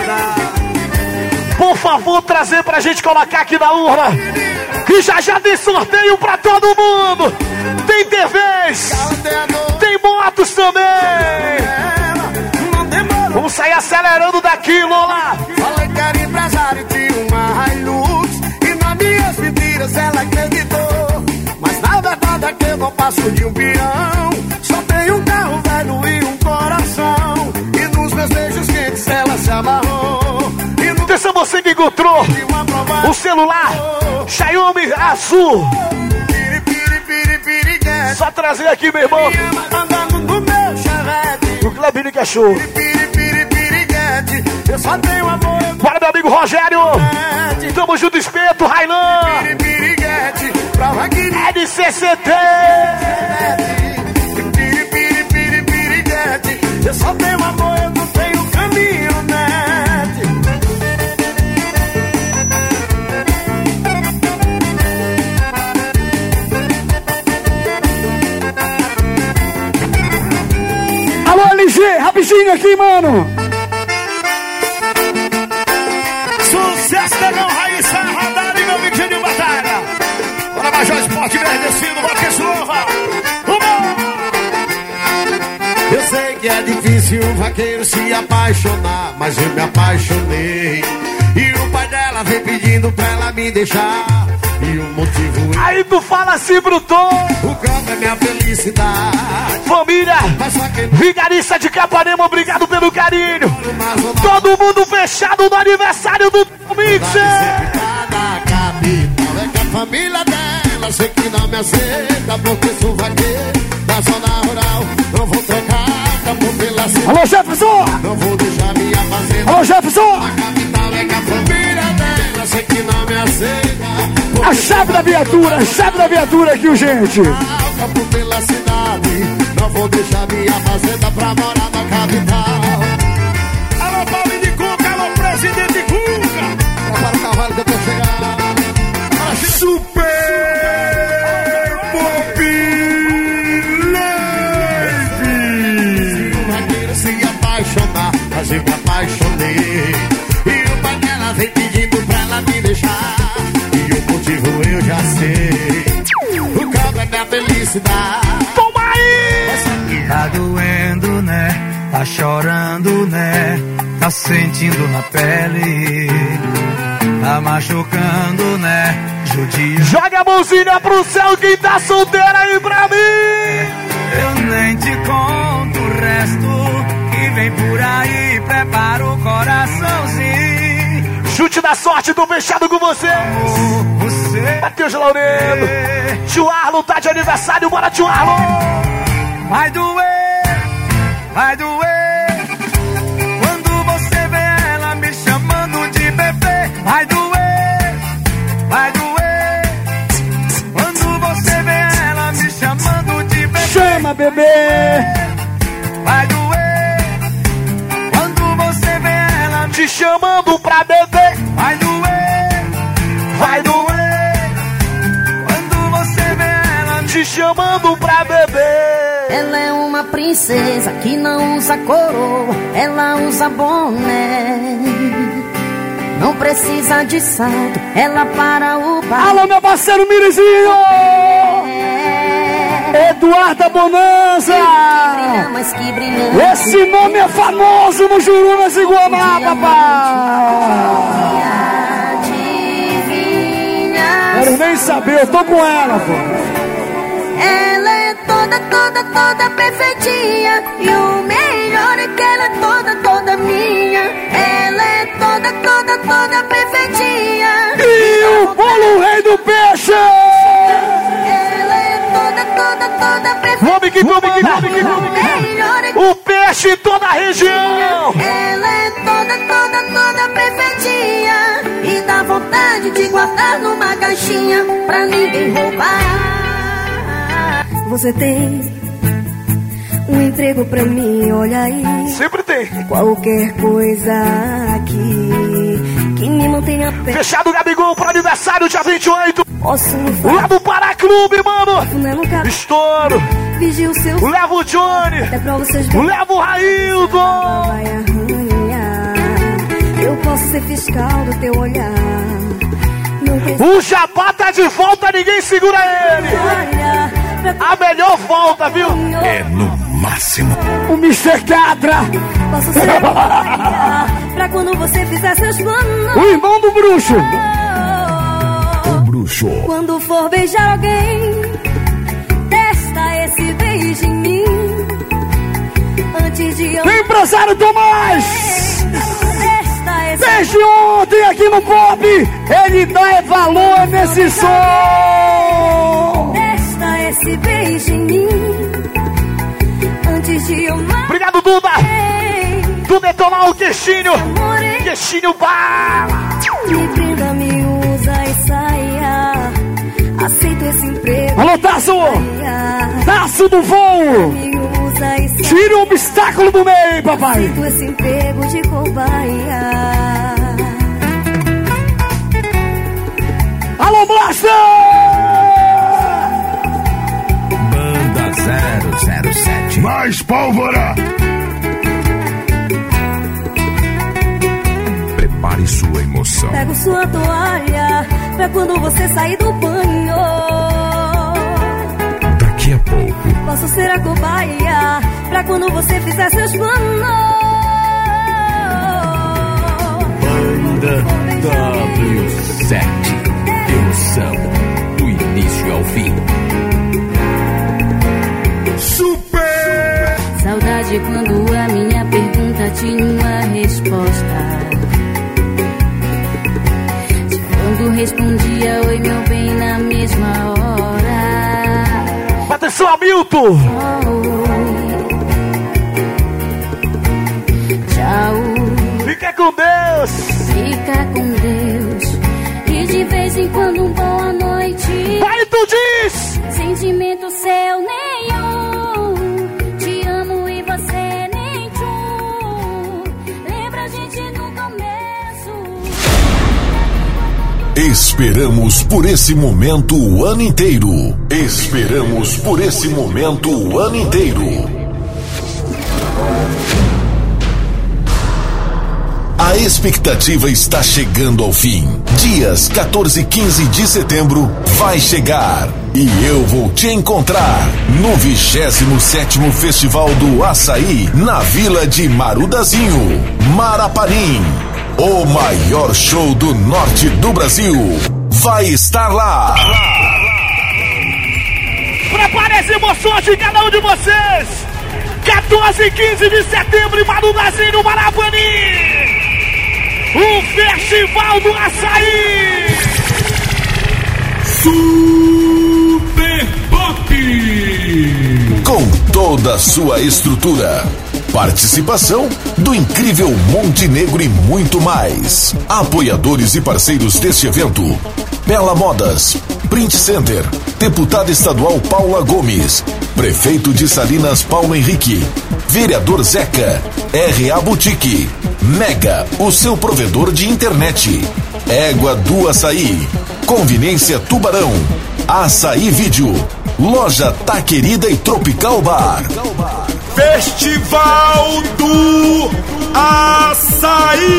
Por favor, trazer pra gente colocar aqui na urna. E já já tem sorteio pra todo mundo. Tem TVs. Tem motos também. Vamos sair acelerando daqui, Lola. Falei que era empresário de uma Hilux E nas minhas mentiras ela acreditou Mas na verdade é que eu não passo de um peão o celular Xiaomi azul. Só trazer aqui, meu irmão. O Clebinho. Piri, piri, piriguete Eu Bora, meu amigo Rogério. Tamo junto, espeto, Railan. Que NCCT. Eu só tenho amor, Rapidinho aqui, mano. Sucesso, negão, Raíssa, rodada e meu amigo Geninho Batalha. Bora, Major Esporte Verdecido, que esse louva. Eu sei que é difícil um vaqueiro se apaixonar, mas eu me apaixonei. E o pai dela vem pedindo pra ela me deixar. E o motivo é Aí tu fala assim pro Tom. o campo é minha felicidade. Família, Vigarista de Capanema, obrigado pelo carinho. Todo mundo fechado no aniversário do Mixer. Tá é que a família dela sei que não me aceita porque sou vaqueiro da zona rural. Não vou trocar campo pela cidade. Alô, Jefferson. Não vou deixar minha fazenda. Alô, Jefferson. A capital é que a família dela sei que não me aceita. A chave da viatura, a chave da viatura aqui, gente. Campo pela cidade. Não vou deixar minha fazenda pra morar na capital. Alô, Paulo de Cuca, alô, presidente Cuca. Prepara o cavalo que eu tô chegando. Super felicidade. Toma aí! Tá doendo, né? Tá chorando, né? Tá sentindo na pele. Tá machucando, né? judia. Joga a mãozinha pro céu quem tá solteiro aí pra mim. Eu nem te conto o resto que vem por aí. Prepara o coraçãozinho. Chute da sorte, tô fechado com você. Você Matheus Laureno. Tio Arlon tá de aniversário, bora tio Arlon. vai doer, vai doer. Quando você vê ela me chamando de bebê, vai doer, vai doer. Quando você vê ela me chamando de bebê, Chama, bebê! Te chamando pra beber. vai doer, Vai doer. quando você vê ela Te chamando pra beber. Ela é uma princesa que não usa coroa, ela usa boné. Não precisa de salto, ela para o bar. Alô, meu parceiro Mirizinho! Eduarda Bonanza! Esse nome é famoso no Jurunas e Guamá, papai! Quero nem saber, eu tô com ela, pô. Ela é toda, toda, toda perfeitinha. E o melhor é que ela é toda, toda minha. Ela é toda, toda, toda perfeitinha. E o bolo rei do peixe! Ela é Vamos que vamos que vamos que vamos. É O peixe toda a região. ela é toda, toda, toda perfeitinha. E dá vontade de guardar numa caixinha pra ninguém roubar. Você tem um emprego pra mim, olha aí. Sempre tem. Qualquer coisa aqui que me mantenha perto. Fechado Gabigol pro aniversário dia 28. Posso Lá no Pará Clube, mano. Estouro. vigio o seu Leva o Johnny. Até pra vocês. Leva o Raildo. Vai arranhar. Eu posso ser fiscal do teu olhar. O Jabá tá de volta, ninguém segura ele. A melhor volta, viu? É no máximo. O Mr. Cadra! Posso ser quando você fizer seus planos. O irmão do bruxo! O bruxo. Quando for beijar alguém, testa esse beijo em mim. Antes de eu. Empresário Tomás! Desde ontem aqui no Pop, ele dá valor nesse som! Testa esse beijo em mim. Antes de eu. Obrigado, Duda. Do detonar o queixinho. Queixinho bala. Me brinda, me usa e saia. Aceito esse emprego. Alô, Tasso! Saia. Tasso do voo! Tira o obstáculo do meio, papai! Aceito esse emprego de cobaia. Alô, Blaster! Banda 007. Mais pólvora. Prepare sua emoção. Pego sua toalha pra quando você sair do banho. Daqui a pouco. Posso ser a cobaia pra quando você fizer seus planos. Banda W7. Emoção do início ao fim. Super! Saudade quando a minha pergunta tinha uma resposta. Respondia oi meu bem na mesma hora. Atenção, Hamilton. Tchau. Fica com Deus. Fica com Deus. E de vez em quando um boa noite. Vai, tu diz! Sentimento seu nenhum. Esperamos por esse momento o ano inteiro. Esperamos por esse momento o ano inteiro. A expectativa está chegando ao fim. Dias 14 e 15 de setembro vai chegar. E eu vou te encontrar no 27 Festival do Açaí, na Vila de Marudazinho, Marapanim. O maior show do norte do Brasil vai estar lá. Prepare as emoções de cada um de vocês. 14 e 15 de setembro em Marudazinho, Marapani. O Festival do Açaí. Super Pop. Com toda a sua estrutura. Participação do incrível Montenegro e muito mais. Apoiadores e parceiros deste evento: Bela Modas, Print Center, Deputada Estadual Paula Gomes, Prefeito de Salinas Paulo Henrique, Vereador Zeca, RA Boutique, Mega, o seu provedor de internet, Égua do Açaí, Conveniência Tubarão, Açaí Vídeo, Loja Taquerida e Tropical Bar. Festival do Açaí.